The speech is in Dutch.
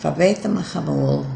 Verbeter me gewoon.